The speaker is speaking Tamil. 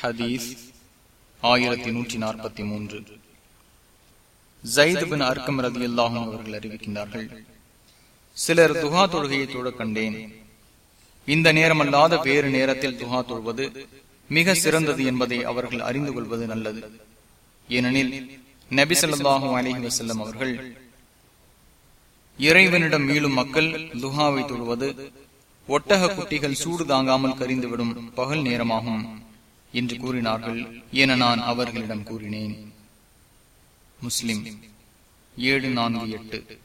ஹதீஸ் ஆயிரத்தி நூற்றி நாற்பத்தி மூன்று. ஜயிதுபின் அர்க்கம் ரதி அல்லாஹும் அவர்கள் அறிவிக்கின்றார்கள் சிலர் துகா தொழுகையை தொழ கண்டேன். இந்த நேரமல்லாத வேறு நேரத்தில் துகா தொழுவது மிக சிறந்தது என்பதை அவர்கள் அறிந்து கொள்வது நல்லது. ஏனெனில் நபி அலஹி வசல்லம் அவர்கள் இறைவனிடம் மீளும் மக்கள் துகாவை தொழுவது ஒட்டக குட்டிகள் சூடு தாங்காமல் கரிந்துவிடும் பகல் நேரமாகும். என்று கூறினார்கள். என நான் அவர்களிடம் கூறினேன். முஸ்லிம் ஏழு நான்கு எட்டு.